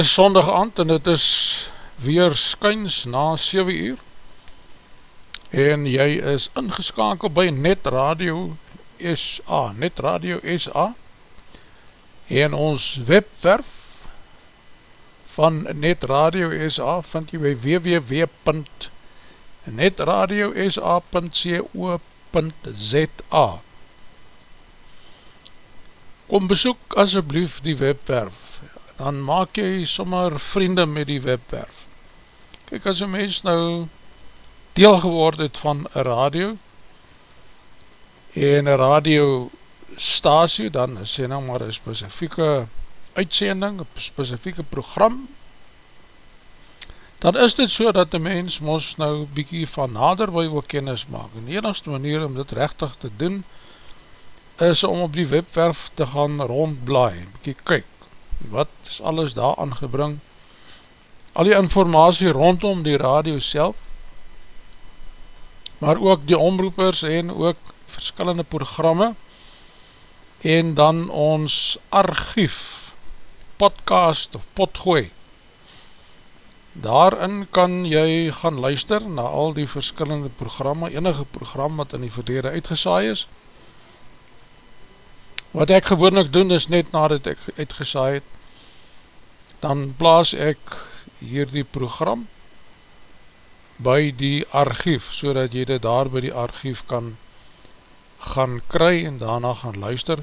is sondag aand en het is weer skyns na 7 uur. En jy is ingeskakeld by Net Radio SA, Net Radio SA en ons webwerf van Net Radio SA vind jy by www.netradiosa.co.za Kom besoek asjeblief die webwerf dan maak jy sommer vriende met die webwerf. Kijk, as een mens nou deel geword het van een radio en een radio stasie, dan sê nou maar een specifieke uitsending, een specifieke program, dan is dit so dat die mens ons nou bykie van naderby wil kennis maak. En die enigste manier om dit rechtig te doen, is om op die webwerf te gaan rondblaai, bykie kyk, wat is alles daar aangebring, al die informatie rondom die radio self, maar ook die omroepers en ook verskillende programme, en dan ons archief, podcast of potgooi. Daarin kan jy gaan luister na al die verskillende programme, enige program wat in die verlede uitgesaai is, Wat ek gewoonlik doen is net nadat ek uitgesaai het, dan plaas ek hier die program by die archief, so dat jy dit daar by die archief kan gaan kry en daarna gaan luister.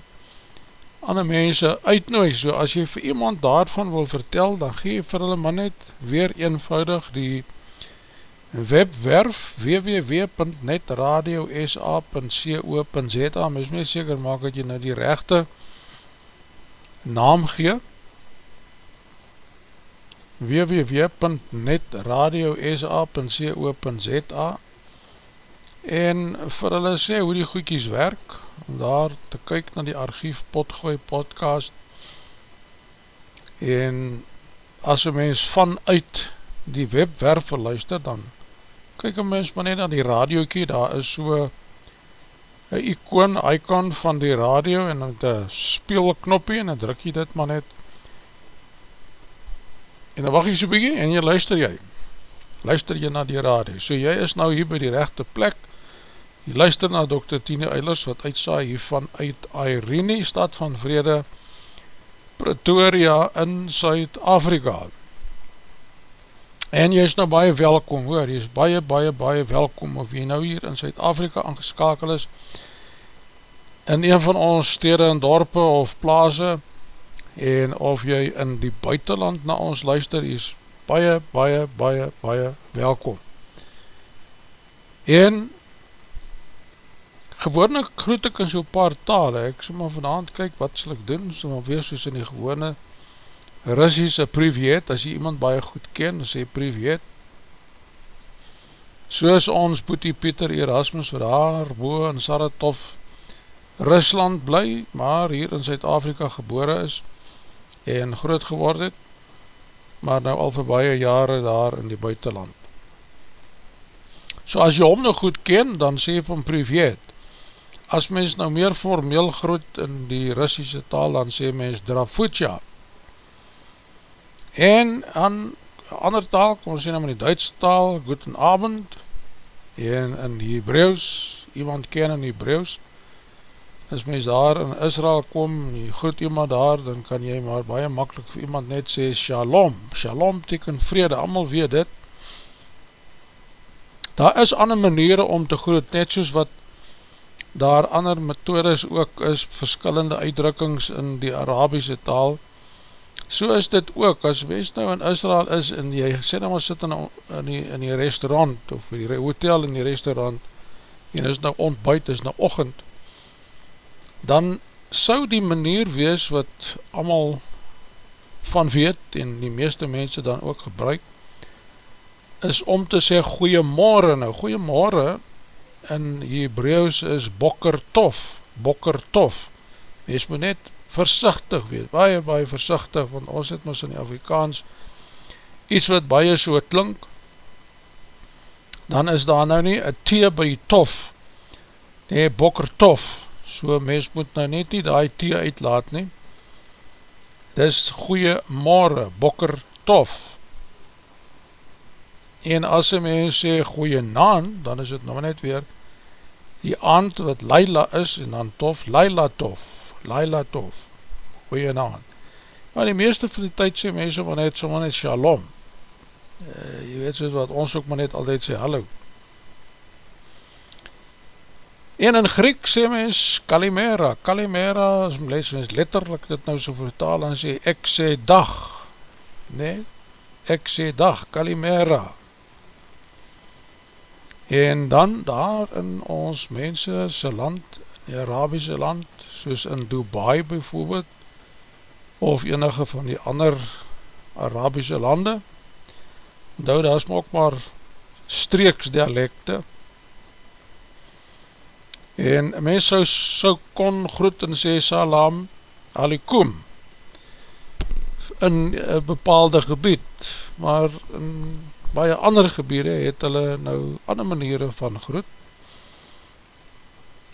Ander mense uitnooi, so as jy vir iemand daarvan wil vertel, dan gee jy vir hulle man net weer eenvoudig die webwerf www.netradiosa.co.za Mis my seker maak dat jy nou die rechte naam gee. www.netradiosa.co.za en vir hulle sê hoe die goekies werk om daar te kyk na die archief potgooi podcast. En as een mens vanuit die webwerf verluister dan kyk een mens maar net aan die radiokie, daar is so een icoon, icon van die radio en dan een speelknopie en dan druk jy dit maar net. En dan wacht jy so bykie en jy luister jy. Luister jy na die radio. So jy is nou hier by die rechte plek. Jy luister na Dr. Tine Eilers wat uitsaai hiervan uit Irene, stad van vrede Pretoria in Suid-Afrika En jy is nou baie welkom hoor, jy is baie, baie, baie welkom of jy nou hier in Zuid-Afrika aangeskakel is in een van ons stede en dorpe of plaase en of jy in die buitenland na ons luister, jy is baie, baie, baie, baie welkom. En gewoonlik groet ek in so'n paar tale, ek sal maar vanavond kyk wat sal ek doen, sal maar weer soos in die gewone Russiese privet, as jy iemand baie goed ken, sê privet, soos ons Boetie Pieter Erasmus daar boe in Saratov Rusland bly, maar hier in Zuid-Afrika gebore is en groot geword het, maar nou al vir baie jare daar in die buitenland. So as jy hom nou goed ken, dan sê van privet, as mens nou meer formeel groot in die Russische taal, dan sê mens drafutja, En aan ander taal, kom ons sê nou in die Duitse taal, Guten Abend, en in die Hebrews, iemand ken in die Hebrews, as mens daar in Israel kom, en jy groet iemand daar, dan kan jy maar baie makkelijk vir iemand net sê, Shalom, Shalom teken vrede, allemaal weet dit. Daar is ander maniere om te groet, net soos wat daar ander methodes ook is, verskillende uitdrukkings in die Arabische taal, So is dit ook, as wees nou in Israel is en jy sê nou maar sit in, in, die, in die restaurant of die hotel in die restaurant en is nou ontbuit, is nou ochend, dan sou die manier wees wat allemaal van weet en die meeste mense dan ook gebruik, is om te sê goeiemorgen, nou. Goeiemorgen in Hebreeuws is bokker tof, bokker tof, wees moet net versichtig wees, baie, baie versichtig, want ons het ons in die Afrikaans iets wat baie so klink, dan is daar nou nie een thee by tof, nee, bokker tof, so mens moet nou net nie die thee uitlaat nie, dis goeie morgen, bokker tof, en as een mens sê goeie naan, dan is het nou net weer, die aand wat Laila is, en dan tof, Laila tof, Laila tof, goeie naam. Maar die meeste van die tyd sê mense maar net so maar net shalom. Uh, jy weet soos wat ons ook maar net altyd sê hallo. En in Griek sê mens kalimera. Kalimera is mens letterlik dit nou so vertaal en sê ek sê dag. Nee, ek sê dag, kalimera. En dan daar in ons mense se land, die Arabiese land, soos in Dubai bijvoorbeeld, of enige van die ander Arabische lande. Nou daar is ook maar streeksdialekte en mens sou, sou kon groet en sê salam alikum in een bepaalde gebied maar in baie ander gebiede het hulle nou ander maniere van groet.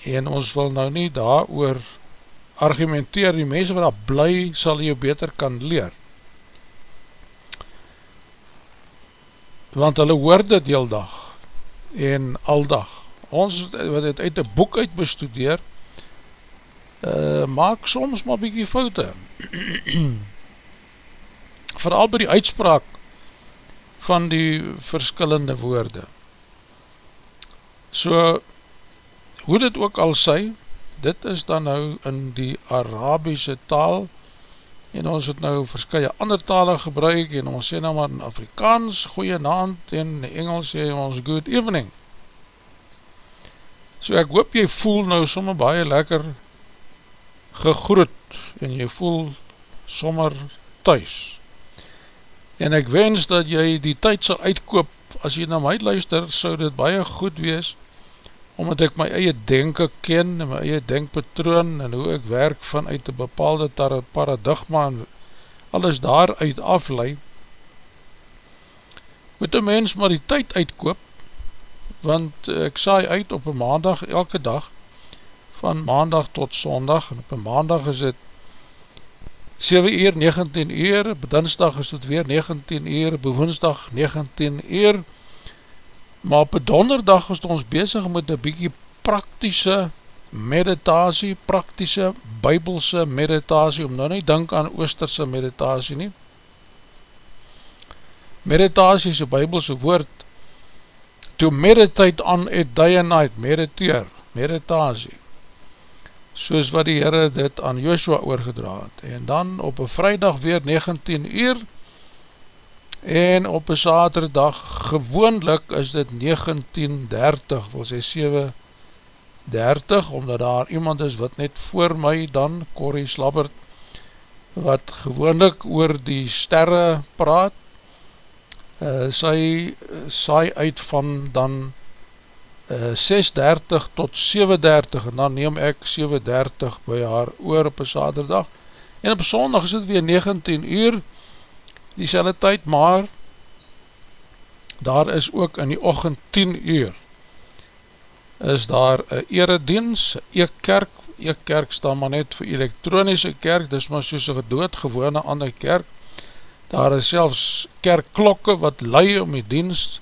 En ons wil nou nie daar oor argumenteer die mense wat daar bly sal jou beter kan leer. Want hulle hoor dit heel dag en aldag. Ons wat het uit die boek uit bestudeer uh, maak soms maar bykie foute. Vooral by die uitspraak van die verskillende woorde. So, hoe dit ook al sy, dit is dan nou in die Arabiese taal, en ons het nou verskye ander tale gebruik, en ons sê nou maar in Afrikaans, goeie naand, en in Engels sê ons good evening. So ek hoop jy voel nou sommer baie lekker gegroet, en jy voel sommer thuis. En ek wens dat jy die tyd sal uitkoop, as jy na my luister, sou dit baie goed wees, omdat ek my eie denken ken, en my eie denkpatroon, en hoe ek werk vanuit een bepaalde paradigma, en alles daaruit aflei, moet een mens maar die tyd uitkoop, want ek saai uit op een maandag elke dag, van maandag tot sondag, en op een maandag is het 7 uur, 19 uur, dinsdag is het weer 19 uur, bewoensdag 19 uur, maar op donderdag is ons bezig met een bykie praktische meditasie, praktische bybelse meditasie, om nou nie denk aan oosterse meditasie nie. Meditasie is een bybelse woord, to meditate on a day and night, mediteer, meditasie, soos wat die Heere dit aan Joshua oorgedra het. En dan op een vrijdag weer 19 uur, en op een saterdag gewoonlik is dit 1930 wil sê 730 omdat daar iemand is wat net voor my dan Corrie Slabbert wat gewoonlik oor die sterre praat. Uh, sy saai uit van dan uh, eh, 630 tot 730 en dan neem ek 730 by haar oor op een saterdag. En op sondag is dit weer 19 uur die selle tyd, maar daar is ook in die ochend 10 uur is daar een eredienst, een kerk, een kerk staan maar net vir elektronische kerk, dis maar soos een doodgewone ander kerk, daar is selfs kerkklokke wat lei om die dienst,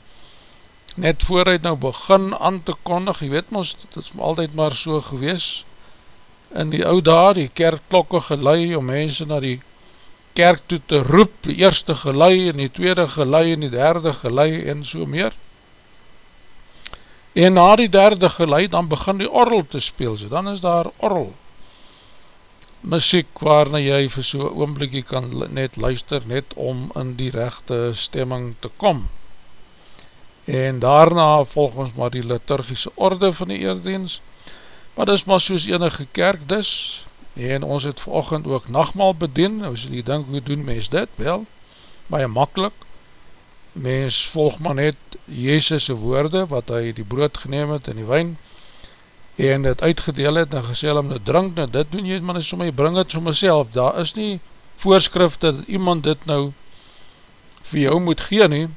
net vooruit nou begin aan te kondig, jy weet ons, dit is altyd maar so gewees, in die oude daar, die kerkklokke gelei om mense na die kerk toe te roep, die eerste gelei en die tweede gelei en die derde gelei en so meer. En na die derde gelei, dan begin die orrel te speel, so dan is daar orrel. Muziek waarna jy vir so oomblikkie kan net luister, net om in die rechte stemming te kom. En daarna volg ons maar die liturgische orde van die eerdienst, maar dis maar soos enige kerk dis, en ons het verochend ook nachtmaal bedien, nou sal jy denk, hoe doen mens dit? Wel, baie makkelijk, mens volg maar net Jezus' woorde, wat hy die brood geneem het en die wijn, en het uitgedeel het, en gesê om nou drink, nou dit doen jy, maar nie sommer, jy bring het so myself, daar is nie voorskrif dat iemand dit nou vir jou moet gee nie,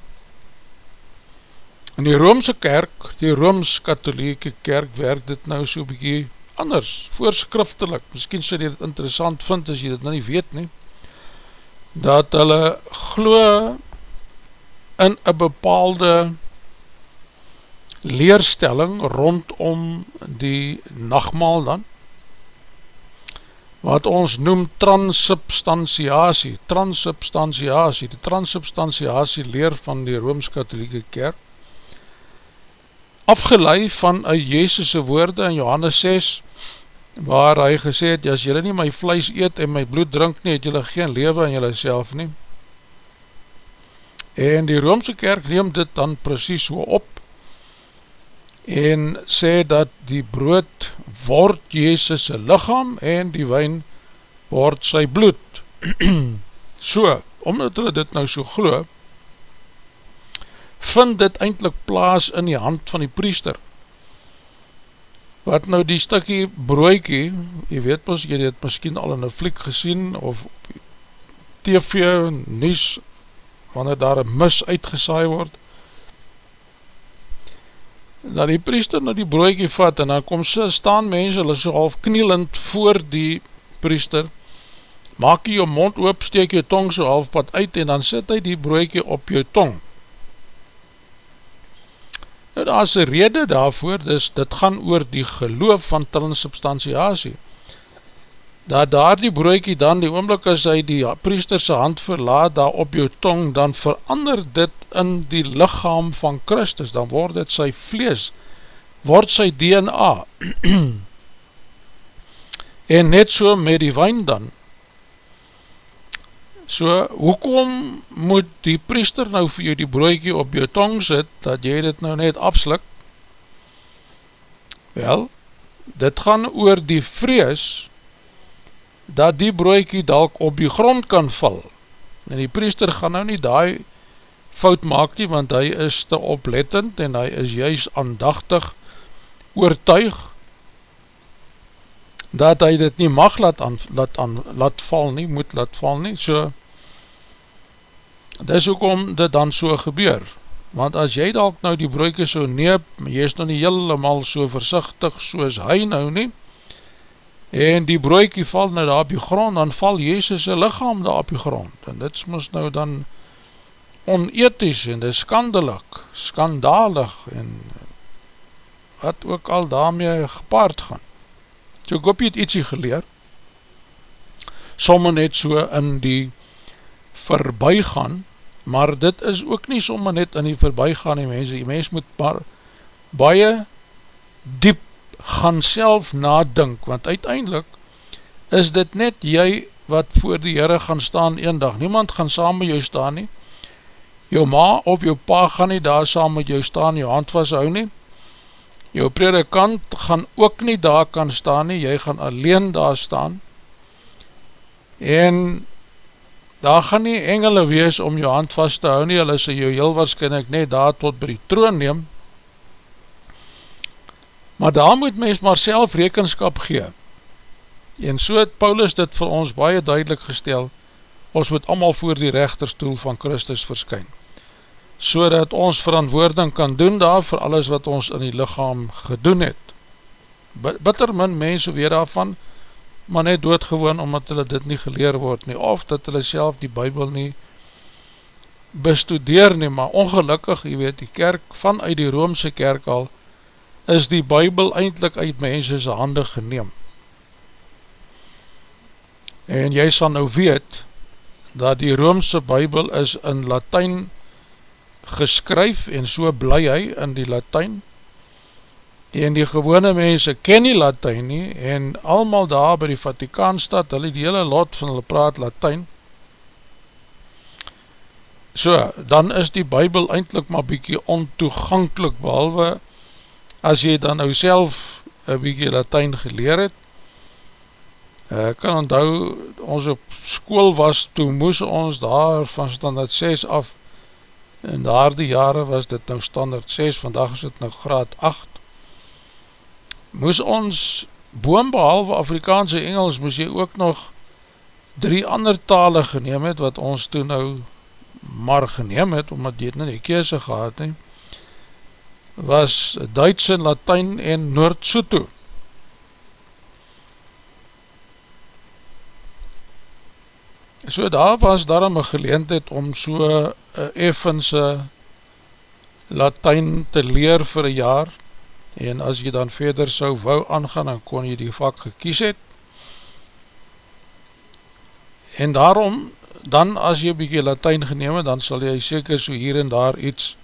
in die Roomse kerk, die Rooms-Katholieke kerk, werk dit nou so bykie anders, voorskriftelik, miskien sal jy dit interessant vind as jy dit nou nie weet nie, dat hulle glo in een bepaalde leerstelling rondom die nachtmaal dan, wat ons noem transubstantiatie, transubstantiatie, die transubstantiatie leer van die Rooms-Katholieke Kerk, afgelei van een Jezus' woorde in Johannes 6, waar hy gesê het, as jylle nie my vlees eet en my bloed drink nie, het jylle geen leven in jylle self nie. En die Roomse kerk neem dit dan precies so op, en sê dat die brood word Jezus' lichaam, en die wijn word sy bloed. so, omdat hulle dit nou so geloof, vind dit eindelijk plaas in die hand van die priester, wat nou die stikkie broekie, jy weet mys, jy het miskien al in een fliek gesien, of tv, nies, wanneer daar een mis uitgesaai word, dat die priester nou die broekie vat, en dan kom sy, staan mense, hulle so half knielend voor die priester, maak jy jou mond oop, steek jou tong so half pad uit, en dan sit hy die broekie op jou tong, Nou daar is een rede daarvoor, dus dit gaan oor die geloof van transubstantiatie. dat daar die broekie dan, die oomblik as hy die priesterse hand verlaat daar op jou tong, dan verander dit in die lichaam van Christus, dan word dit sy vlees, word sy DNA. en net so met die wijn dan. So, hoekom moet die priester nou vir jou die broekie op jou tong sit, dat jy dit nou net afslik? Wel, dit gaan oor die vrees, dat die broekie dalk op die grond kan val. En die priester gaan nou nie die fout maak nie, want hy is te oplettend en hy is juist aandachtig oortuig dat hy dit nie mag laat, aan, laat, aan, laat val nie, moet laat val nie, so dis ook om dit dan so gebeur, want as jy dalk nou die broekie so neep, jy is nou nie helemaal so versichtig soos hy nou nie, en die broekie val nou daar op die grond, dan val Jezus' lichaam daar op die grond, en dit moes nou dan onethisch en dit skandelik, skandalig, en wat ook al daarmee gepaard gaan. So ek hoop jy het ietsie geleer, somme net so in die verbygaan, maar dit is ook nie somme net in die verbygaan die mense, die mens moet maar baie diep gaan self nadink, want uiteindelik is dit net jy wat voor die Heere gaan staan een dag. Niemand gaan saam met jou staan nie. Jou ma of jou pa gaan nie daar saam met jou staan, jou hand vashou nie. Jou predikant gaan ook nie daar kan staan nie, jy gaan alleen daar staan. En daar gaan nie engele wees om jou hand vast te hou nie, hulle sê jou heel waarschijnlijk net daar tot by die troon neem, Maar daar moet mens maar self rekenskap gee. En so het Paulus dit vir ons baie duidelik gestel, ons moet allemaal voor die rechterstoel van Christus verskyn. So dat ons verantwoording kan doen daar vir alles wat ons in die lichaam gedoen het. Bitter min mense weer daarvan, maar net doodgewoon omdat hulle dit nie geleer word nie, of dat hulle self die bybel nie bestudeer nie, maar ongelukkig, jy weet, die kerk vanuit die Roomse kerk al, is die bybel eindelijk uit mense hande geneem. En jy sal nou weet, dat die Roomse bybel is in Latijn geskryf, en so bly hy in die Latijn, en die gewone mense ken die Latijn nie, en almal daar by die Vatikaanstad, hulle die hele lot van hulle praat Latijn, so, dan is die bybel eindelijk maar bykie ontoegankelijk, behalwe as jy dan nou self een bykie Latijn geleer het, ek uh, kan onthou, ons op school was, toe moes ons daar van standaard 6 af, in daar die jare was dit nou standaard 6, vandag is dit nou graad 8, moes ons, boom behalwe Afrikaanse Engels, moes jy ook nog drie ander tale geneem het, wat ons toe nou maar geneem het, omdat het nie die kese gehad het, was Duits en Latijn en Noord-Soto. So daar was daarom een geleendheid om so een effense Latijn te leer vir een jaar en as jy dan verder sou wou aangaan, dan kon jy die vak gekies het. En daarom, dan as jy bykie Latijn geneem het, dan sal jy seker so hier en daar iets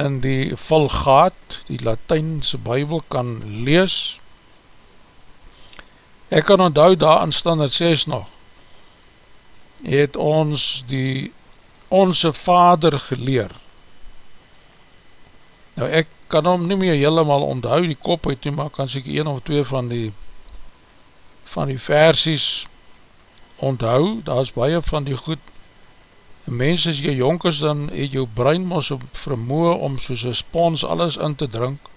in die Vulgaat, die Latijnse Bijbel kan lees. Ek kan onthou daar in standaard 6 nog, het ons die Onze Vader geleer. Nou ek kan hom nie meer helemaal onthou die kop uit nie, maar kan ek een of twee van die van die versies onthou, daar is baie van die goed mens as jy jonk is, dan het jou brein mos vermoe om soos een spons alles in te drink.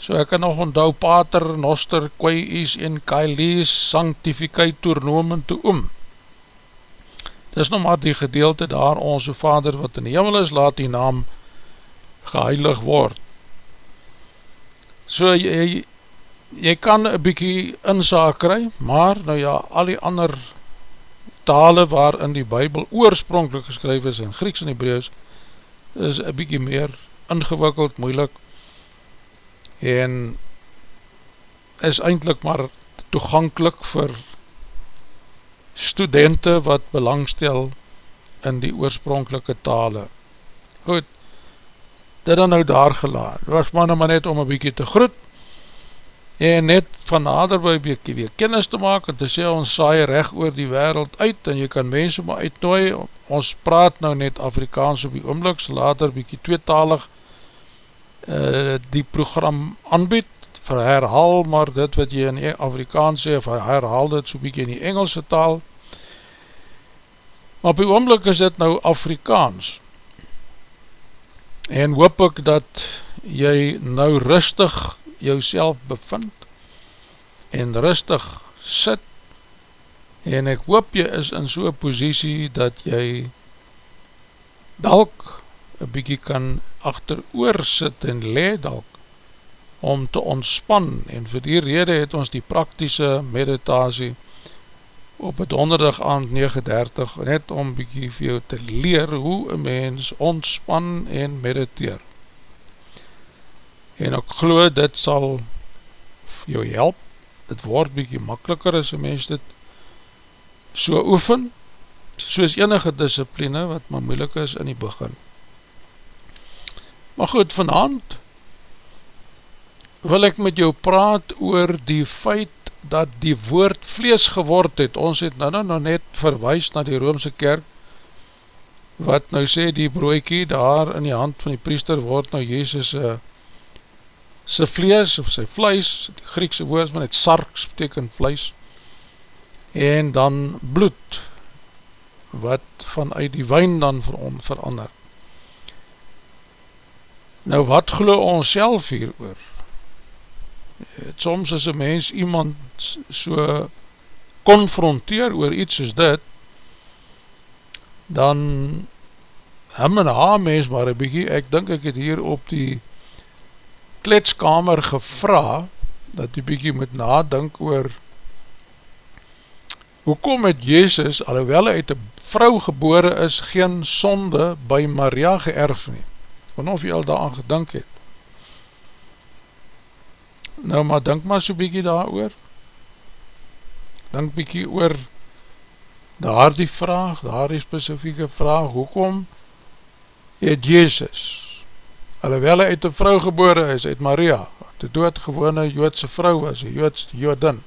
So ek kan nog onthou pater, noster, kweies en kailies, sanctificaitur nomen te oom. Dis nog maar die gedeelte daar, onze vader wat in die hemel is, laat die naam geheilig word. So jy, jy kan een bykie inzaak kry, maar nou ja, al die ander tale waar in die bybel oorspronkelijk geskryf is in Grieks en Hebreus is een bykie meer ingewikkeld, moeilik en is eindelijk maar toegankelijk vir studenten wat belangstel in die oorspronkelike tale. Goed, dit dan nou daar gelaat. Het was nou maar net om een bykie te groet en net van nader by bykie weer kennis te maak en te sê ons saai recht oor die wereld uit en jy kan mense maar uitnooi. Ons praat nou net Afrikaans op die oomlik, so later bykie tweetalig uh, die program aanbied, herhaal maar dit wat jy in Afrikaans sê, of herhaal dit so bykie in die Engelse taal, maar op die oomlik is dit nou Afrikaans, en hoop ek dat jy nou rustig jou bevind, en rustig sit, en ek hoop jy is in so'n posiesie dat jy dalk een bykie kan achter oor sit en le dalk om te ontspan. En vir die rede het ons die praktische meditasie op het donderdag aand 39 net om bykie vir jou te leer hoe een mens ontspan en mediteer. En ek glo dit sal jou help. Dit word bykie makkeliker as een mens dit so oefen soos enige discipline wat maar moeilik is in die begin. Maar goed vanavond wil ek met jou praat oor die feit dat die woord vlees geword het. Ons het nou, nou nou net verwijs na die Roomse kerk, wat nou sê die broekie daar in die hand van die priester word nou Jezus uh, sy vlees of sy vlees, die Griekse woord, maar het sarks beteken vlees, en dan bloed, wat vanuit die wijn dan ver verander. Nou wat glo ons self hier oor? Het soms as een mens iemand so konfronteer oor iets soos dit, dan hem en haar mens maar een bykie, ek dink ek het hier op die kletskamer gevra, dat die bykie moet nadink oor hoekom het Jezus, alhoewel hy uit een vrou gebore is, geen sonde by Maria geërf nie, want of jy al daar aan gedink het, Nou maar denk maar so bykie daar oor Denk bykie oor Daar die vraag Daar die specifieke vraag Hoekom het Jezus Alhoewel hy uit die vrou gebore is Uit Maria Die doodgewone Joodse vrou was Die Joods, die Joodin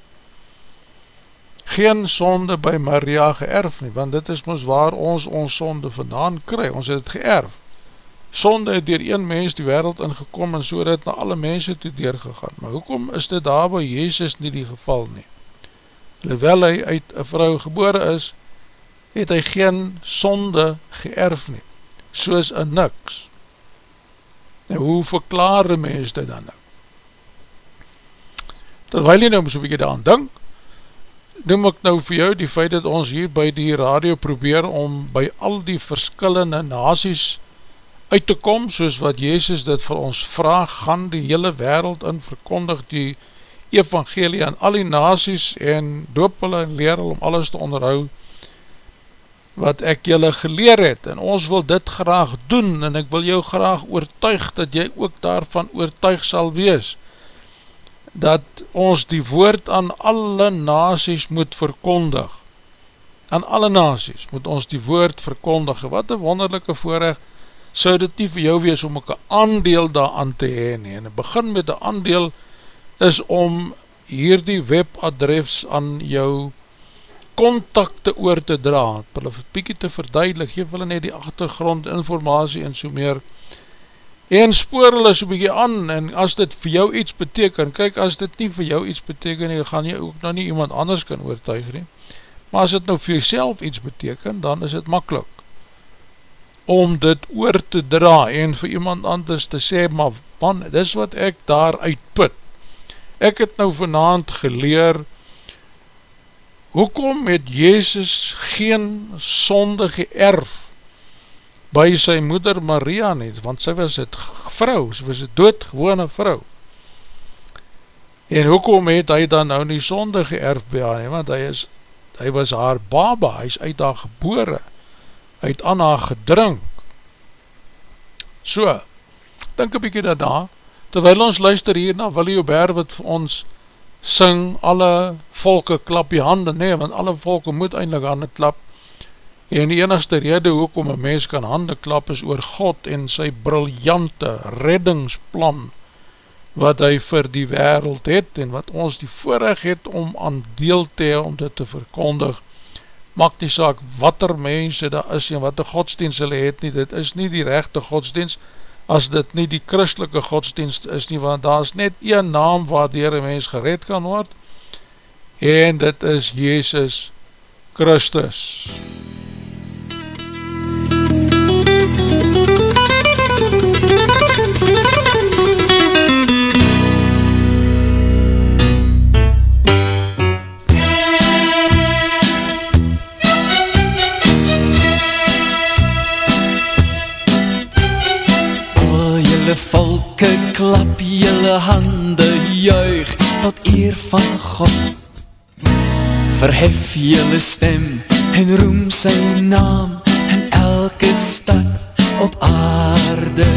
Geen sonde by Maria geërf nie Want dit is ons waar ons ons sonde vandaan kry. Ons het het geërf sonde het dier een mens die wereld ingekom en so het na alle mense toe deurgegaan. Maar hoekom is dit daar waar Jezus nie die geval nie? Terwijl hy uit een vrou gebore is, het hy geen sonde geërf nie, soos een niks. En hoe verklaar die mens dit dan nou? Terwijl jy nou so'n bykie daan dink, noem ek nou vir jou die feit dat ons hier by die radio probeer om by al die verskillende nazies uit te kom, soos wat Jezus dit vir ons vraag, gaan die hele wereld in, verkondig die evangelie aan al die nazies en doop hulle en leer hulle om alles te onderhou wat ek julle geleer het. En ons wil dit graag doen en ek wil jou graag oortuig dat jy ook daarvan oortuig sal wees dat ons die woord aan alle nazies moet verkondig. Aan alle nazies moet ons die woord verkondig wat een wonderlijke voorrecht sou dit nie vir jou wees om ek een aandeel daaraan te heen en begin met die aandeel is om hier die webadres aan jou contacte oor te dra, hulle piekie te verduidelik, geef hulle net die achtergrond informatie en so meer. En spoor hulle so bykie aan en as dit vir jou iets beteken, kyk as dit nie vir jou iets beteken nie, gaan jy ook nou nie iemand anders kan oortuig nie, maar as dit nou vir jyself iets beteken, dan is dit makkelijk om dit oor te dra en vir iemand anders te sê, maar man, dis wat ek daar uitput. Ek het nou vanavond geleer, hoekom het Jezus geen sonde geërf by sy moeder Maria nie, want sy was het vrou, sy was het doodgewone vrou. En hoekom het hy dan nou nie sonde geërf by haar nie, want hy, is, hy was haar baba, hy is uit haar gebore, uit Anna gedrink. So, denk een bykie daarna, terwijl ons luister hier na Willie Aubert wat vir ons sing alle volke klap die hande, nee, want alle volke moet eindelijk hande klap, en die enigste rede hoekom een mens kan hande klap is oor God en sy briljante reddingsplan, wat hy vir die wereld het, en wat ons die voorrecht het om aan deel te hee, om dit te verkondig, maak die saak wat er mense daar is, en wat die godsdienst hulle het nie, dit is nie die rechte godsdienst, as dit nie die christelike godsdienst is nie, want daar is net een naam waardoor een mens gered kan word, en dit is Jezus Christus. volke klap jylle hande juig tot eer van God. Verhef jylle stem en roem sy naam in elke stad op aarde.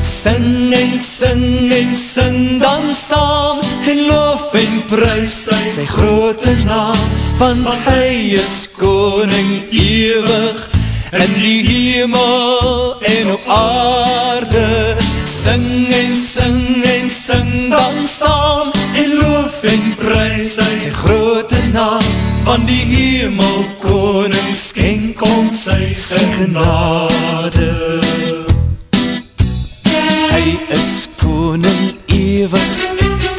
Sing en sing en sing dan saam en loof en prijs sy, sy grote naam, want hy is koning ewig in die hemel en op aarde. Sing en sing en sing dan saam En loof en prijs uit sy grote naam. Van die hemel koning skenk ons sy, sy genade. Hy is koning ewig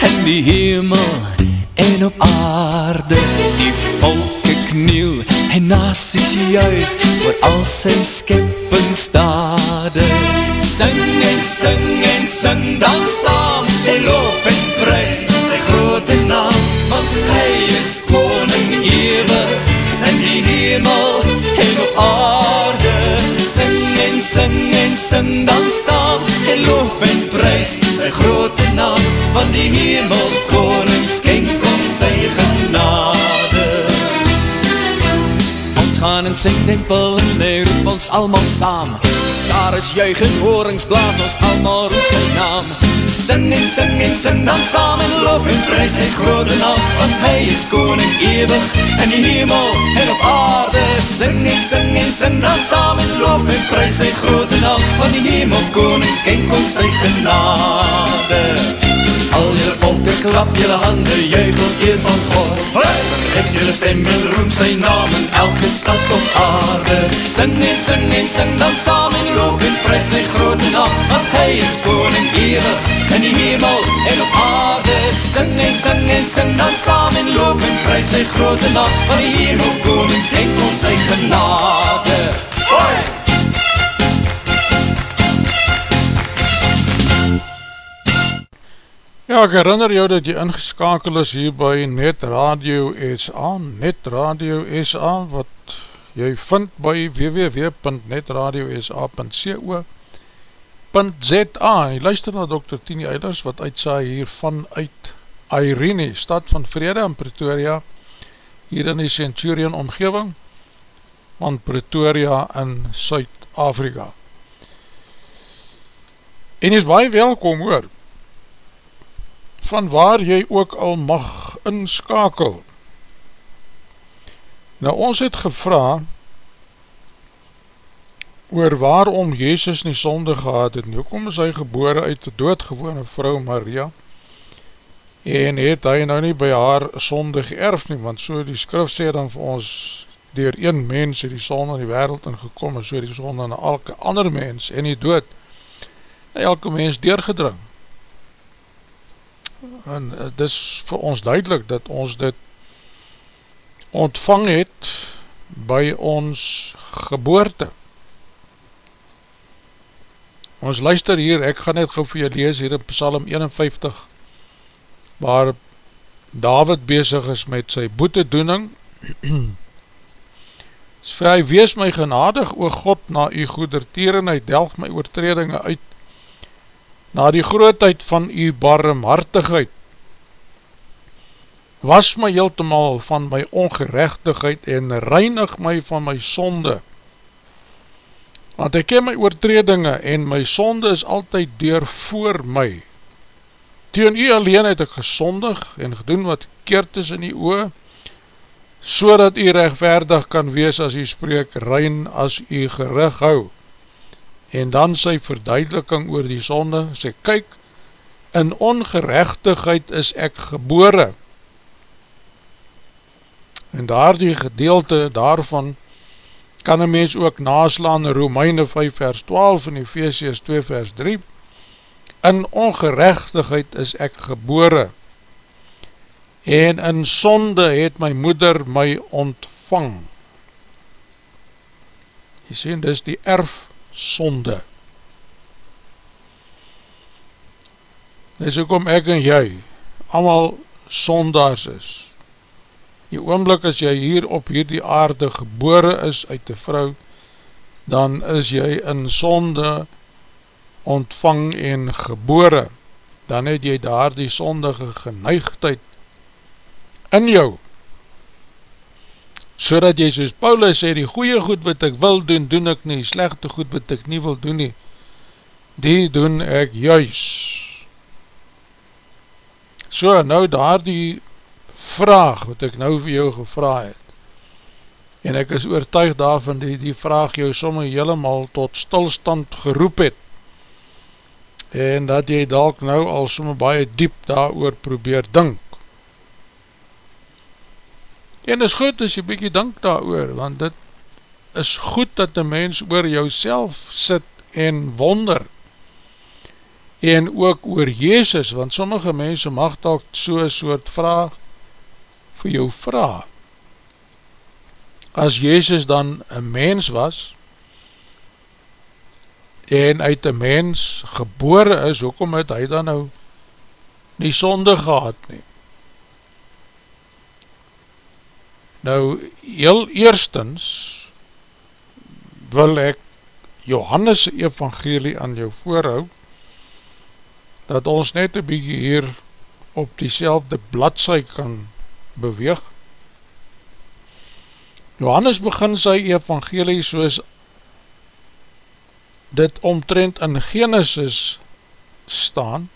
in die hemel en op aarde. Die volke kniel en nasies juig oor al sy skippingsdade Sing en sing en sing dan saam en loof en prijs sy grote naam want hy is koning ewig. In die hemel en op aarde. Sing en sing en sing dan saam en loof en prijs sy grote naam want die hemel koning skenk ons sy genade gaan in sy tempel en hy roep ons allemaal saam. Skaar is juig en horings blaas ons allemaal roep sy naam. Sing en sing en sing dan saam en loof en prijs sy grote naam, want hy is koning ewig in die hemel en op aarde. Sing en sing sing dan saam en loof en prijs sy grote naam, want die hemel koning skenk ons sy genade. Al jylle volke klap jylle hande, juig op eer van God. Verhef jylle stem en roem naam in elke stad op aarde. Sing en sing en sing dan saam en loof en prijs sy grote naam, want hy is koning ewig in die hemel en op aarde. Sing en sing en sing dan saam en loof en prijs sy grote naam, want die hemel koning schenk ons sy genade. Hoi! Ja, ek herinner jou dat jy ingeskakel is hier by Net Radio SA, Net Radio SA, wat jy vind by www.netradiosa.co.za jy luister na Dr. Tini Eilers wat uitsaai hier vanuit Irene, stad van Vrede in Pretoria, hier in die Centurion omgeving van Pretoria in Suid-Afrika. En jy is baie welkom hoor, van waar jy ook al mag inskakel. Nou ons het gevra oor waarom Jezus nie sonde gehad het, nou kom is hy gebore uit die doodgewone vrou Maria en het hy nou nie by haar sonde geërf nie, want so die skrif sê dan vir ons door een mens het die sonde in die wereld ingekom en so die sonde in elke ander mens en die dood elke mens deurgedring en het is vir ons duidelik dat ons dit ontvang het by ons geboorte. Ons luister hier, ek gaan net gauw vir jy lees hier in Psalm 51 waar David bezig is met sy boetedoening. Vir hy wees my genadig o God na u goederteer en hy delg my oortredinge uit na die grootheid van u barmhartigheid, was my heeltemaal van my ongerechtigheid en reinig my van my sonde, want ek ken my oortredinge en my sonde is altyd deur voor my, Tegen u alleen het ek gesondig en gedoen wat keert is in die oe, so dat u rechtverdig kan wees as u spreek rein as u gerig hou. En dan sy verduideliking oor die sonde, sê kyk, in ongerechtigheid is ek gebore. En daar die gedeelte daarvan kan een mens ook naslaan in Romeine 5 vers 12 en Ephesians 2 vers 3 In ongerechtigheid is ek gebore en in sonde het my moeder my ontvang. Jy sê, dit is die erf sonde. Dis ook om ek en jy, allemaal sondaars is. Die oomblik as jy hier op hierdie aarde gebore is uit die vrou, dan is jy in sonde ontvang en gebore. Dan het jy daar die sondige geneigdheid in jou. So dat jy soos Paulus sê, die goeie goed wat ek wil doen, doen ek nie, slechte goed wat ek nie wil doen nie, die doen ek juis. So, nou daar die vraag wat ek nou vir jou gevra het en ek is oortuig daarvan die, die vraag jou somme helemaal tot stilstand geroep het en dat jy dalk nou al somme baie diep daar probeer dink en is goed as jy bykie dink daar want dit is goed dat die mens oor jou sit en wonder en ook oor Jezus, want sommige mense mag dalk so soort vraag vir jou vraag. As Jezus dan een mens was, en uit een mens gebore is, hoekom het hy dan nou nie sonde gehad nie? Nou, heel eerstens wil ek Johannes evangelie aan jou voorhoud, dat ons net een bykie hier op die selfde kan beweeg. Johannes begin sy evangelie soos dit omtrent in Genesis staan.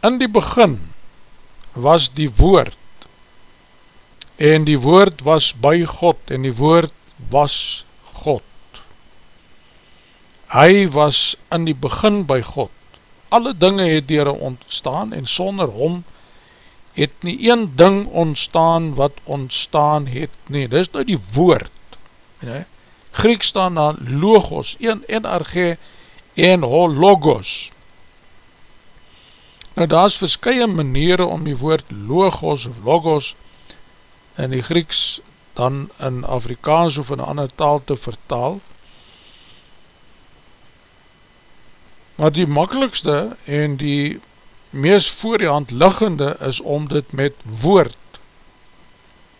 In die begin was die woord en die woord was by God en die woord was God. Hy was in die begin by God alle dinge het dier ontstaan en sonder hom het nie een ding ontstaan wat ontstaan het nie. Dit is nou die woord. Nee? Griek staan na logos, een energie en hologos. Nou daar is verskye maniere om die woord logos of logos in die Grieks dan in Afrikaans of in een ander taal te vertaal. Maar die makkelijkste en die meest voor die hand liggende is om dit met woord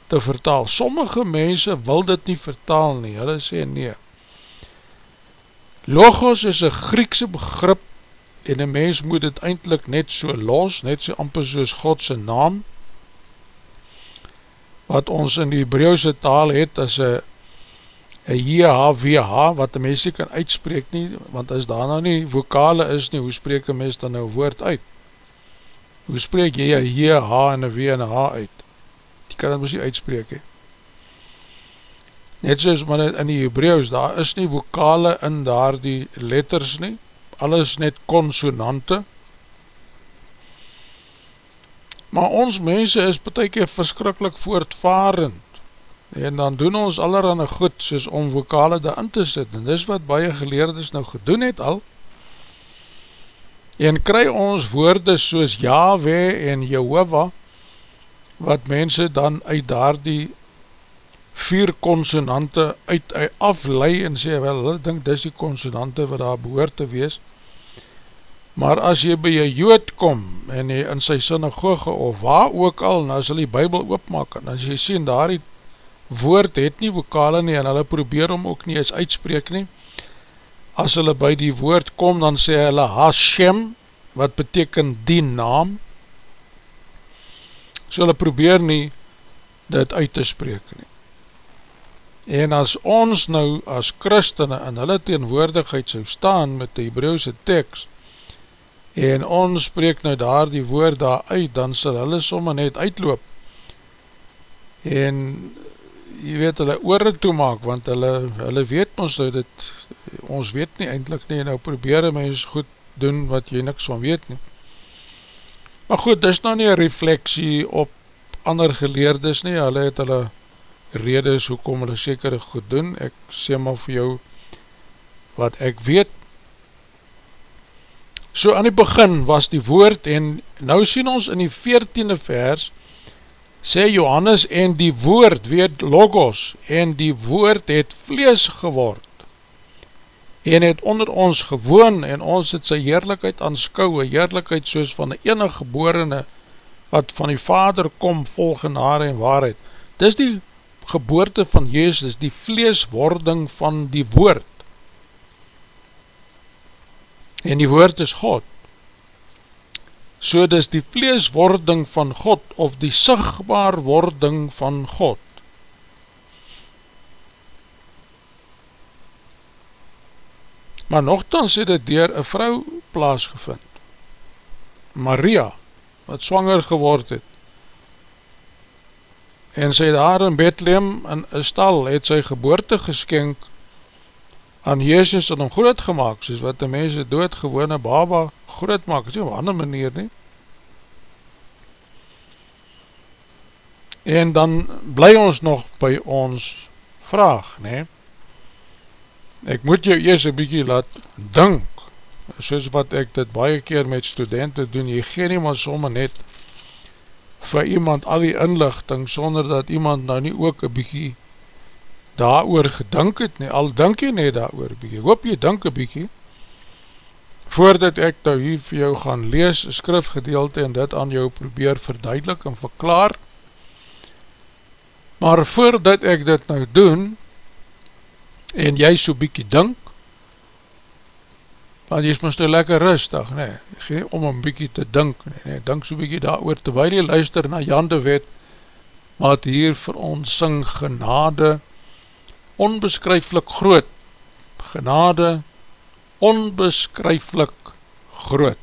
te vertaal. Sommige mense wil dit nie vertaal nie, hulle sê nee. Logos is een Griekse begrip en een mens moet dit eindelijk net so los, net so amper soos Godse naam, wat ons in die Hebrauwse taal het as een JHWH wat die mens nie kan uitspreek nie, want as daar nou nie vokale is nie, hoe spreek een mens dan nou woord uit? Hoe spreek jy een JH en een W en een H uit? Die kan het mys nie uitspreek he. Net soos maar in die Hebraeus, daar is nie vokale in daar die letters nie, alles net consonante. Maar ons mense is betek verskrikkelijk voortvarend, en dan doen ons allerhande goed soos om vokale daarin te sit. En dis wat baie geleerdes nou gedoen het al. En kry ons woorde soos Yahweh en Jehovah wat mense dan uit daar die vier consonante uit, uit aflei en sê wel, hulle dink dis die consonante wat daar behoort te wees maar as jy by jy jood kom en jy in sy synagoge of waar ook al, nou sal die bybel oopmak en as jy sien daar die woord het nie vokale nie en hulle probeer om ook nie eens uitspreek nie. As hulle by die woord kom, dan sê hulle Hashem, wat beteken die naam. So hulle probeer nie dit uit te spreek nie. En as ons nou as christene in hulle teenwoordigheid so staan met die Hebrauwse tekst, en ons spreek nou daar die woord daar uit, dan sal hulle somme net uitloop, en jy weet hulle oore toemaak, want hulle, hulle weet ons nou dit, ons weet nie eindelijk nie, nou probeer mens goed doen wat jy niks van weet nie. Maar goed, dis nou nie een refleksie op ander geleerdes nie, hulle het hulle redes hoekom hulle sekere goed doen, ek sê maar vir jou wat ek weet. So aan die begin was die woord en nou sien ons in die 14e vers sê Johannes en die woord weet logos en die woord het vlees geword en het onder ons gewoon en ons het sy heerlijkheid aanskou, een heerlijkheid soos van die enige geborene wat van die vader kom vol genade en waarheid. Dis die geboorte van Jezus, die vleeswording van die woord. En die woord is God. So dis die vleeswording van God, of die sigtbaar wording van God. Maar nogthans het het dier een vrou plaasgevind. Maria, wat swanger geword het, en sy daar in Bethlehem in een stal het sy geboorte geskenk aan Jezus en hom groot gemaakt, soos wat die mense doodgewone baba groot maak, is nie op ander manier nie. En dan bly ons nog by ons vraag, nie? Ek moet jou eers een bykie laat dink, soos wat ek dit baie keer met studenten doen, jy gee nie maar somme net vir iemand al die inlichting, sonder dat iemand nou nie ook een bykie daar oor gedink het nie, al dink jy nie daar oor bykie, hoop jy dink een bykie, voordat ek nou hier vir jou gaan lees, skrifgedeelte en dit aan jou probeer verduidelik en verklaar, maar voordat ek dit nou doen, en jy so bykie dink, want jy is mys nou lekker rustig, nee, geen om een bykie te dink, nee, nee, dink so bykie daar oor, terwijl jy luister na Jan de Wet, wat hier vir ons syng genade, onbeskryflik groot, genade, onbeskryflik groot.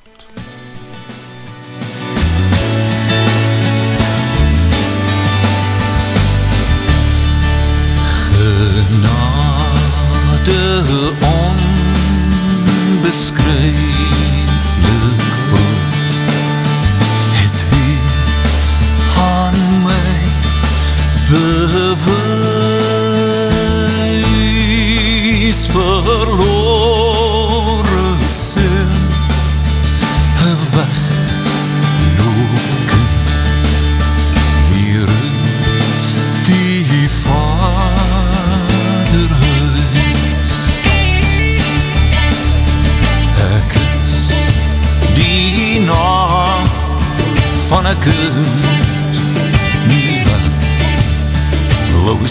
Van een kind, nie wat wou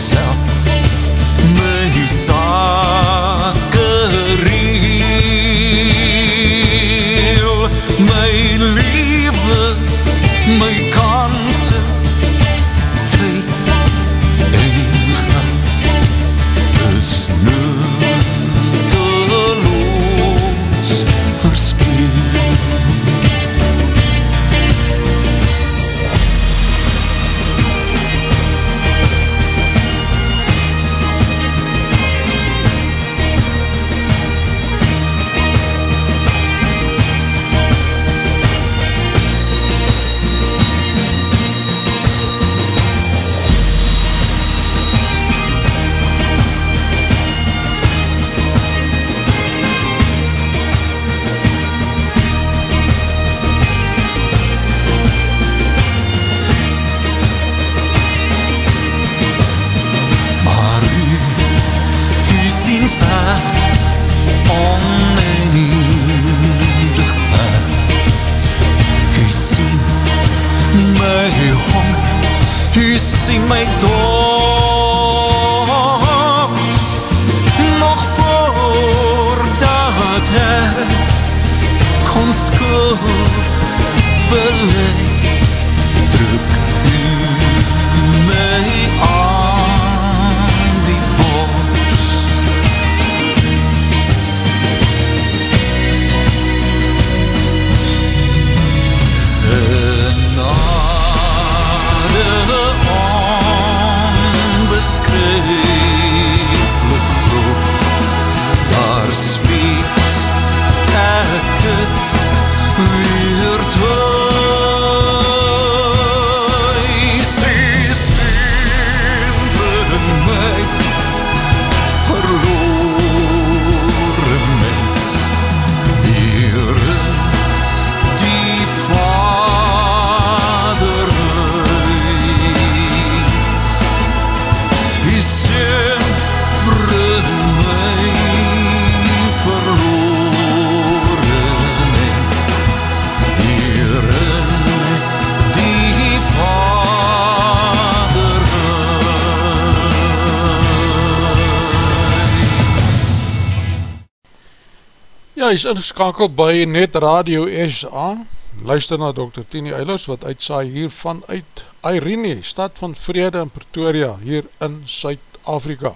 hy is ingeskakeld by Net Radio SA, luister na Dr. Tini Eilers, wat uitsaai hier vanuit Irene, stad van Vrede in Pretoria, hier in Suid-Afrika.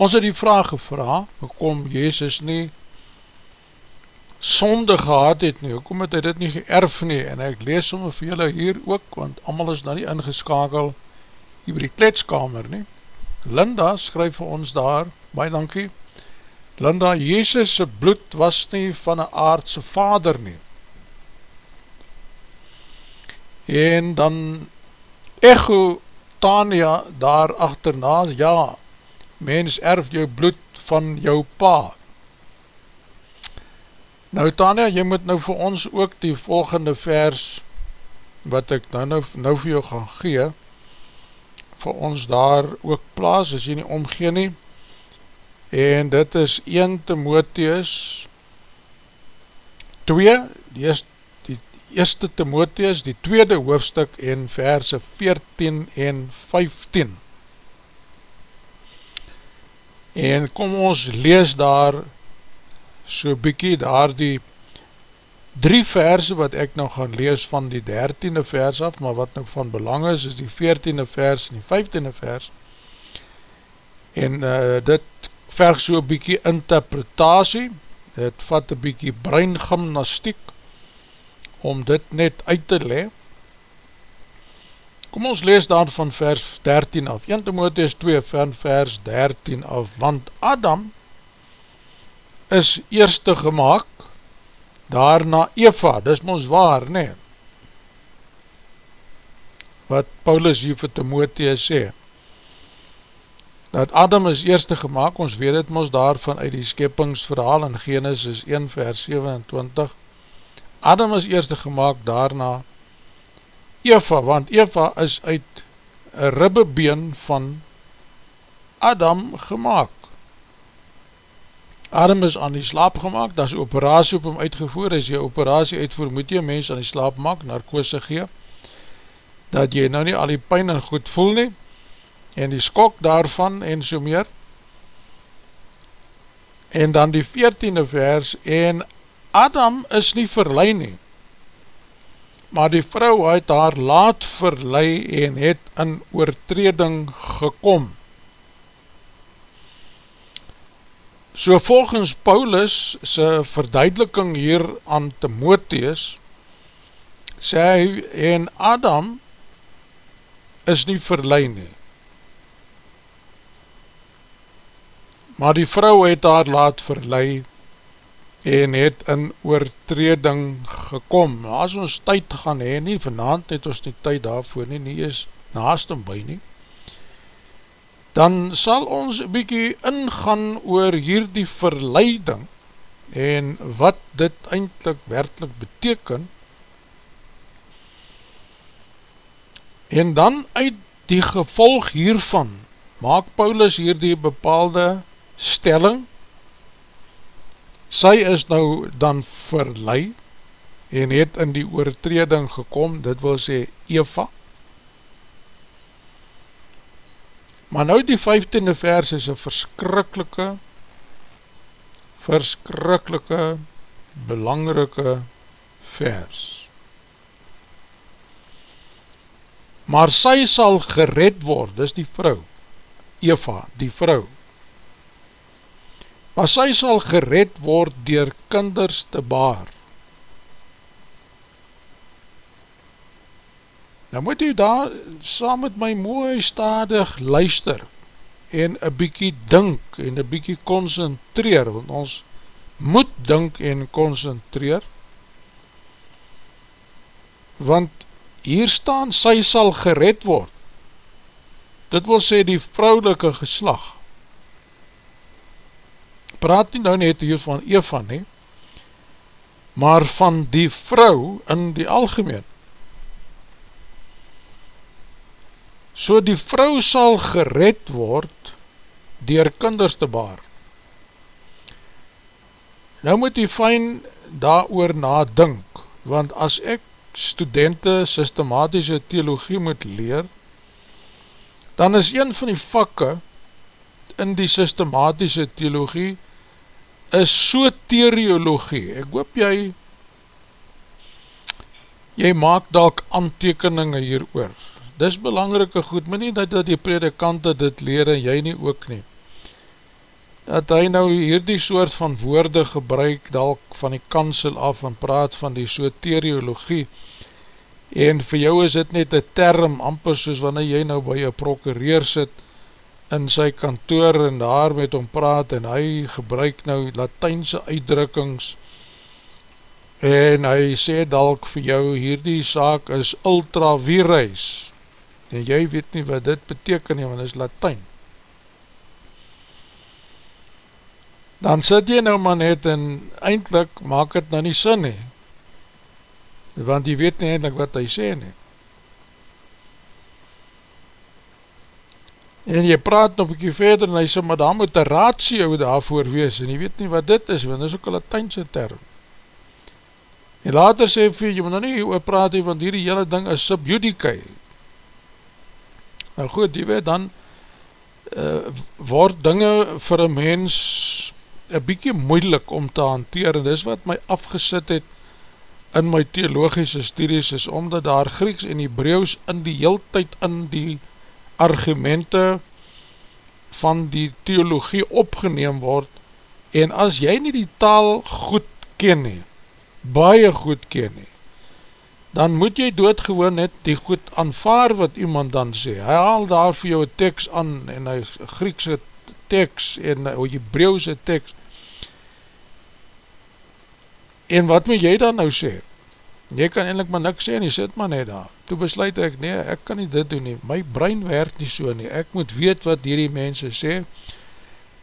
Ons het die vraag gevra, hoekom Jezus nie sonde gehad het nie, hoekom het hy dit nie geërf nie, en ek lees somme vir julle hier ook, want allemaal is nou nie ingeskakel hier by die kletskamer nie. Linda skryf vir ons daar, baie dankie, Linda, Jezus' bloed was nie van een aardse vader nie. En dan echo Tania daar achterna, ja, mens erf jou bloed van jou pa. Nou Tania, jy moet nou vir ons ook die volgende vers, wat ek nou, nou, nou vir jou gaan gee, vir ons daar ook plaas, as jy nie omgeen nie, en dit is 1 Timotheus 2, die, is, die eerste Timotheus, die tweede hoofstuk en verse 14 en 15. En kom ons lees daar so bykie daar die drie verse wat ek nou gaan lees van die dertiende vers af, maar wat nou van belang is, is die veertiende vers en die vijftiende vers. En uh, dit verg so bykie interpretatie, het vat een bykie breingymnastiek, om dit net uit te le. Kom ons lees dan van vers 13 af, 1 Timotheus 2 van vers 13 af, want Adam is eerste gemaakt, daarna Eva, dis ons waar, nee, wat Paulus hier vir Timotheus sê, dat Adam is eerste gemaakt, ons weet het ons daarvan uit die skeppingsverhaal in Genesis 1 vers 27, Adam is eerste gemaakt daarna Eva, want Eva is uit een ribbebeen van Adam gemaakt. Adam is aan die slaap gemaakt, daar is operatie op hom uitgevoer, as jy operatie uitvoer, moet jy mens aan die slaap maak, narkose gee, dat jy nou nie al die pijn en goed voel nie, en die skok daarvan en so meer. En dan die veertiende vers en Adam is nie verlei nie maar die vrou het haar laat verlei en het in oortreding gekom. So volgens Paulus sy verduideliking hier aan Timotheus sê hy en Adam is nie verlei nie maar die vrou het haar laat verlei en het in oortreding gekom. As ons tyd gaan heen nie, vanavond het ons nie tyd daarvoor nie, nie is naast om by nie, dan sal ons bykie ingaan oor hierdie verleiding en wat dit eindelijk werkelijk beteken en dan uit die gevolg hiervan maak Paulus hierdie bepaalde stelling, sy is nou dan verlei en het in die oortreding gekom, dit wil sê Eva. Maar nou die vijftiende vers is een verskrikkelike, verskrikkelike, belangrike vers. Maar sy sal gered word, dis die vrou, Eva, die vrou, maar sy sal gered word dier kinders te baar. Nou moet u daar saam met my mooi stadig luister en een bykie dink en een bykie concentreer, want ons moet dink en concentreer, want hier staan sy sal gered word. Dit wil sê die vrouwelike geslag, praat nie nou net hier van Eva nie, maar van die vrou in die algemeen. So die vrou sal gered word dier kinders te baar. Nou moet die fijn daar oor nadink, want as ek studenten systematische theologie moet leer, dan is een van die vakke in die systematische theologie is soteriologie. Ek hoop jy jy maak dalk aantekeninge hier oor. Dis belangrike goed, maar nie dat, dat die predikante dit leer en jy nie ook nie. Dat hy nou hierdie soort van woorde gebruik, dalk van die kansel af en praat van die soteriologie, en vir jou is dit net een term, amper soos wanneer jy nou by jou prokureer sit, in sy kantoor en daar met hom praat en hy gebruik nou Latijnse uitdrukkings. En hy sê dalk vir jou hierdie saak is ultra virus en jy weet nie wat dit beteken nie, want is Latijn. Dan sit jy nou maar net en eindelijk maak het nou nie sin nie. Want jy weet nie eindelijk wat hy sê nie En jy praat nog bykie verder en hy sê, maar daar moet een ratio daarvoor wees, en jy weet nie wat dit is, want dit is ook een Latijnse term. En later sê vir jy, moet nou nie oor praat he, want hierdie hele ding is subjudicae. Nou goed, jy weet, dan uh, word dinge vir een mens een bykie moeilik om te hanteer, en dis wat my afgesit het in my theologische studies, is omdat daar Grieks en Hebreeuws in die heel tyd in die argumente van die theologie opgeneem word en as jy nie die taal goed ken nie, baie goed ken nie, dan moet jy doodgewoon net die goed aanvaar wat iemand dan sê. Hy haal daar vir jou tekst aan en hy Griekse tekst en hy Hebreeuwse tekst en wat moet jy dan nou sê? Jy kan eindelijk maar niks sê en jy sit maar net daar. Toe besluit ek, nee, ek kan nie dit doen nie. My brein werk nie so nie. Ek moet weet wat hierdie mense sê.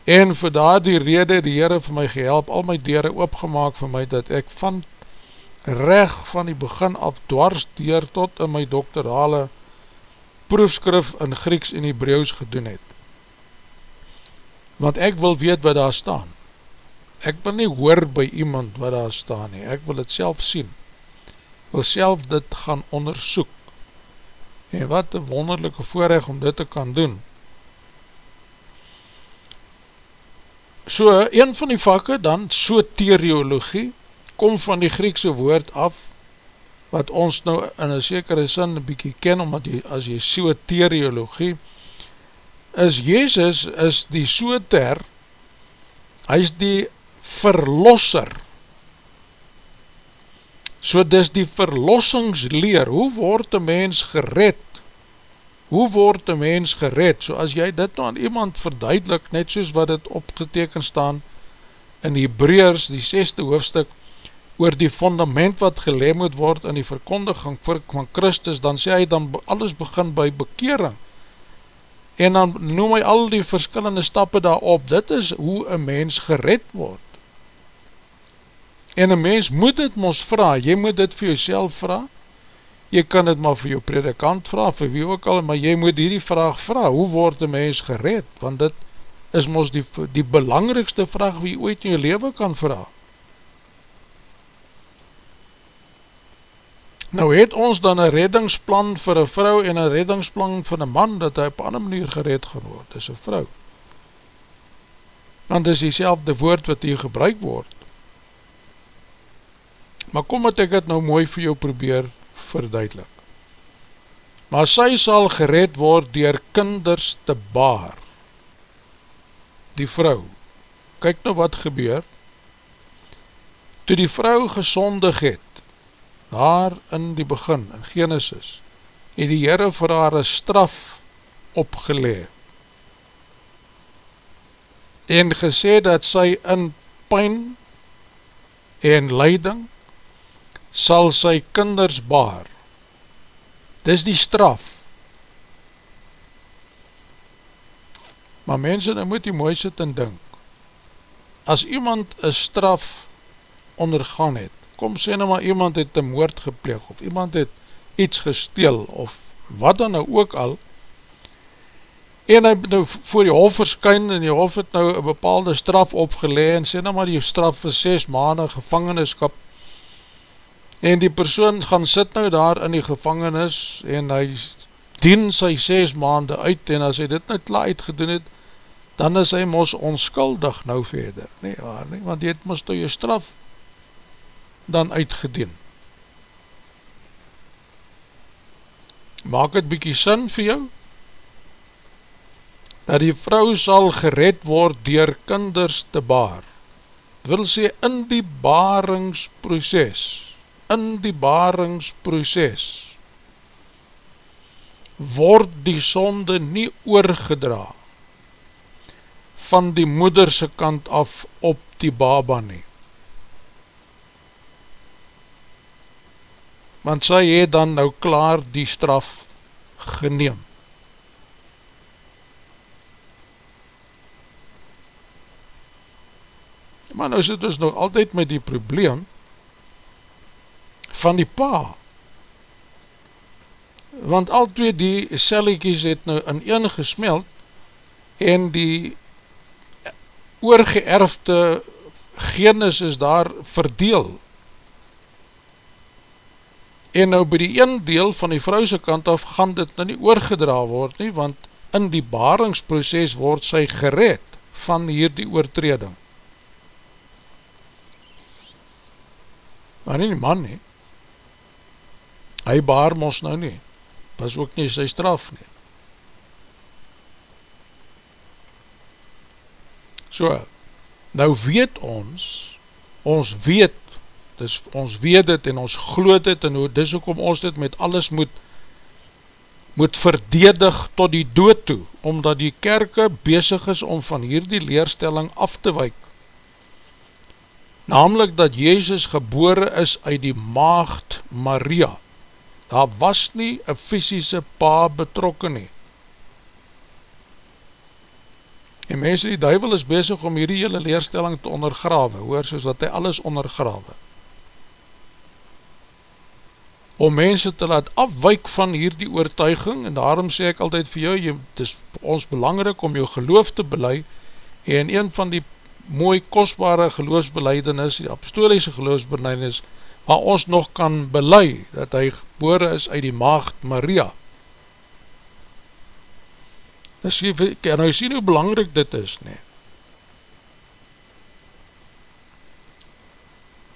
En vir daar die rede, die Heere vir my gehelp, al my dere opgemaak vir my, dat ek van reg van die begin af dwars deur tot in my doktorale proefskrif in Grieks en Hebreeuws gedoen het. Want ek wil weet wat daar staan. Ek wil nie hoor by iemand wat daar staan nie. Ek wil het self sien wil self dit gaan onderzoek. En wat een wonderlijke voorrecht om dit te kan doen. So, een van die vakke dan, soteriologie, kom van die Griekse woord af, wat ons nou in een sekere sin een bykie ken, omdat jy, as jy soteriologie, is Jezus is die soter, hy is die verlosser, So dis die verlossingsleer, hoe word een mens gered? Hoe word een mens gered? So as jy dit nou aan iemand verduidelik, net soos wat het opgeteken staan in Hebreërs, die zesde hoofdstuk, oor die fundament wat geleem moet word in die verkondiging van Christus, dan sê hy dan alles begin by bekering. En dan noem hy al die verskillende stappe daarop, dit is hoe een mens gered word. En een mens moet dit mos vraag, jy moet dit vir jouself vraag, jy kan dit maar vir jou predikant vraag, vir wie ook al, maar jy moet hierdie vraag vraag, hoe word een mens gered, want dit is mos die, die belangrikste vraag wie ooit in jou leven kan vraag. Nou het ons dan een reddingsplan vir een vrou en een reddingsplan vir een man, dat hy op ander manier gered geword, dit is een vrou. Want dit is die selfde woord wat hier gebruik word. Maar kom het ek het nou mooi vir jou probeer verduidelik. Maar sy sal gered word dier kinders te baar. Die vrou, kyk nou wat gebeur. Toe die vrou gesondig het, daar in die begin, in Genesis, het die Heere vir haar een straf opgelee. En gesê dat sy in pijn en leiding sal sy kinders baar. Dis die straf. Maar mense, nou moet jy mooi sit en dink. As iemand een straf ondergaan het, kom sê nou maar iemand het een moord gepleeg, of iemand het iets gesteel, of wat dan nou ook al, en hy nou voor die hof verskyn, en die hof het nou een bepaalde straf opgeleid, en sê nou maar die straf vir 6 maanden gevangeniskap, en die persoon gaan sit nou daar in die gevangenis en hy dien sy 6 maande uit en as hy dit nou klaar uitgedoen het dan is hy mos onskuldig nou verder, nee, waar nie, want jy het mos toe jy straf dan uitgedien. Maak het bykie sin vir jou? Dat die vrou sal gered word dier kinders te baar. Wil sê in die baringsproces, in die baringsproces, word die sonde nie oorgedra van die moederse kant af op die baba nie. Want sy het dan nou klaar die straf geneem. Maar nou sit ons nog altyd met die probleem van die pa. Want al twee die celliekies het nou in een gesmeld en die oorgeërfde genus is daar verdeel. En nou by die een deel van die vrouwse kant af gaan dit nou nie oorgedra word nie want in die baringsproces word sy gered van hierdie oortreding. Maar nie die man nie hy baar ons nou nie was ook nie sy straf nie. So, nou weet ons, ons weet, dus ons weet dit en ons gloed dit en hoe, dis ook om ons dit met alles moet, moet verdedig tot die dood toe, omdat die kerke bezig is om van hierdie leerstelling af te wyk. Namelijk dat Jezus gebore is uit die maagd Maria, daar was nie een fysische pa betrokken nie. En mense, die duivel is bezig om hierdie hele leerstelling te ondergrawe, hoor, soos dat hy alles ondergrawe. Om mense te laat afwyk van hierdie oortuiging, en daarom sê ek altyd vir jou, jy, het is ons belangrijk om jou geloof te belei, en een van die mooi kostbare geloofsbeleidenis, die apostoliese geloofsbeleidenis, waar ons nog kan belei dat hy gebore is uit die maagd Maria. Dus jy, kan nou sien hoe belangrijk dit is, nie?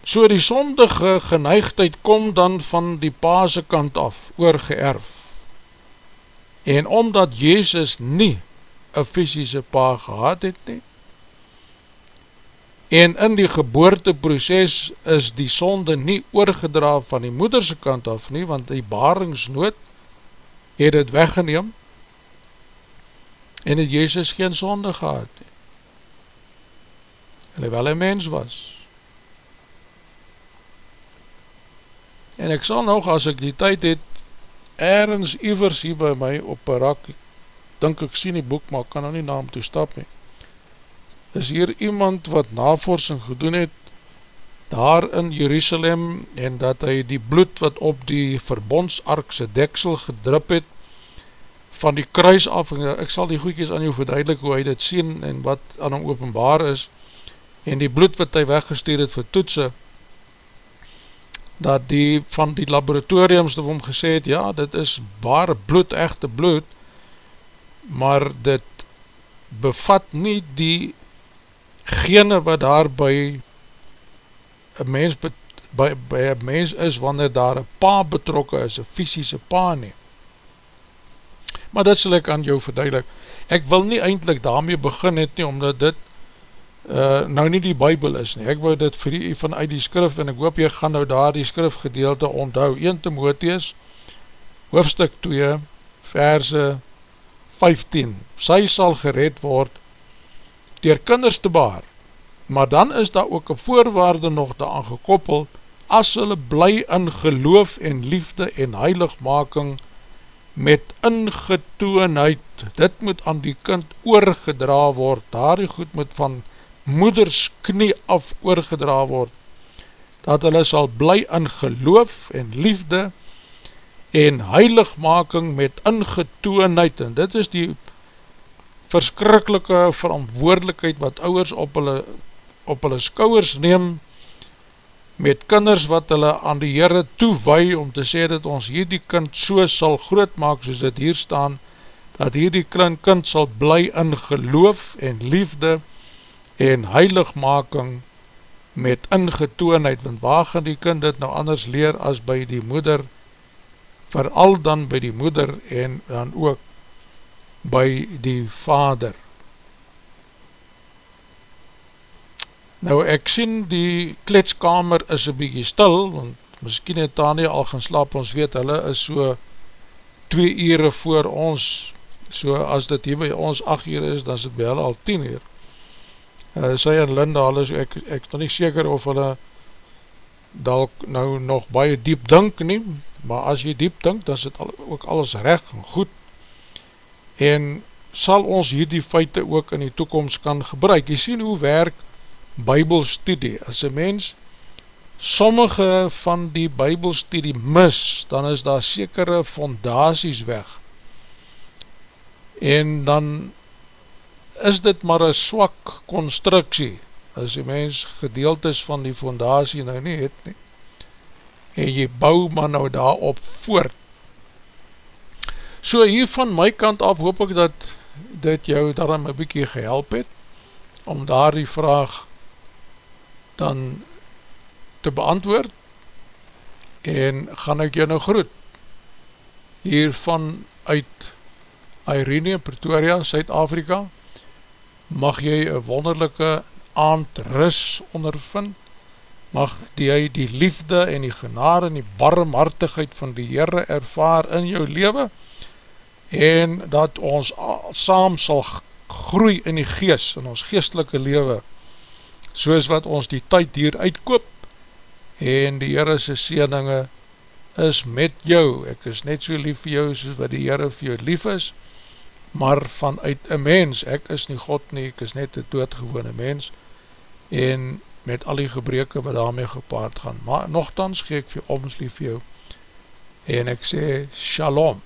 So die sondige geneigdheid kom dan van die paase kant af, oorgeerf. En omdat Jezus nie een fysische pa gehad het nie, en in die geboorteproces is die sonde nie oorgedra van die moederse kant af nie, want die baringsnood het het weggeneem en het Jezus geen sonde gehad nie. En hy wel een mens was. En ek sal nog, as ek die tyd het, ergens ivers hier by my op een rak, dink ek sien die boek, maar kan nou nie na hom toe stap nie, is hier iemand wat navorsing gedoen het daar in Jerusalem en dat hy die bloed wat op die verbondsarkse deksel gedrup het van die kruis af, en ek sal die goedkies aan jou verduidelik hoe hy dit sien en wat aan hom openbaar is en die bloed wat hy weggestuur het vir toetse dat die van die laboratoriums dat hom gesê het, ja dit is bare bloed, echte bloed maar dit bevat nie die gene wat daar by een mens, by, by een mens is wanneer daar een pa betrokken is, een fysische pa nie. Maar dit sal ek aan jou verduidelik. Ek wil nie eindelijk daarmee begin het nie, omdat dit uh, nou nie die bybel is nie. Ek wil dit vir u vanuit die skrif, en ek hoop jy gaan nou daar die skrifgedeelte onthou. 1 Timotheus, hoofstuk 2, verse 15. Sy sal gered word dier kinders te baar, maar dan is daar ook een voorwaarde nog daaraan gekoppeld, as hulle bly in geloof en liefde en heiligmaking met ingetoonheid, dit moet aan die kind oorgedra word, daar die goed moet van moeders knie af oorgedra word, dat hulle sal bly in geloof en liefde en heiligmaking met ingetoonheid, en dit is die verskrikkelike verantwoordelikheid wat ouwers op hulle, op hulle skouwers neem met kinders wat hulle aan die Heere toewee om te sê dat ons hierdie kind so sal groot maak soos dit hier staan dat hierdie kind, kind sal bly in geloof en liefde en heiligmaking met ingetoonheid, want waar gaan die kind dit nou anders leer as by die moeder, vooral dan by die moeder en dan ook by die vader. Nou ek sien die kletskamer is een bykie stil, want miskien het Tania al gaan slaap, ons weet hulle is so twee ure voor ons, so as dit hier by ons 8 uur is, dan is het by hulle al 10 uur. Uh, sy en Linda, hulle, so ek, ek is nog nie seker of hulle dalk nou nog baie diep dink nie, maar as jy diep dink, dan is het al, ook alles recht en goed, en sal ons hierdie feite ook in die toekomst kan gebruik. Jy sien hoe werk bybelstudie, as een mens sommige van die bybelstudie mis, dan is daar sekere fondaties weg. En dan is dit maar een swak constructie, as die mens gedeeltes van die fondatie nou nie het nie. En jy bou maar nou daarop voort. So hier van my kant af hoop ek dat dit jou daarom een bykie gehelp het, om daar die vraag dan te beantwoord. En gaan ek jou nou groet. Hiervan uit Irene, Pretoria, Suid-Afrika mag jy een wonderlijke aand ris ondervind. Mag jy die liefde en die genade en die barmhartigheid van die Heere ervaar in jou leven en dat ons saam sal groei in die geest, in ons geestelike leven soos wat ons die tyd hier uitkoop en die Heere sy sieninge is met jou, ek is net so lief vir jou soos wat die Heere vir jou lief is, maar vanuit een mens, ek is nie God nie, ek is net een doodgewone mens, en met al die gebreke wat daarmee gepaard gaan, maar nogthans gee ek vir ons lief vir jou, en ek sê, shalom.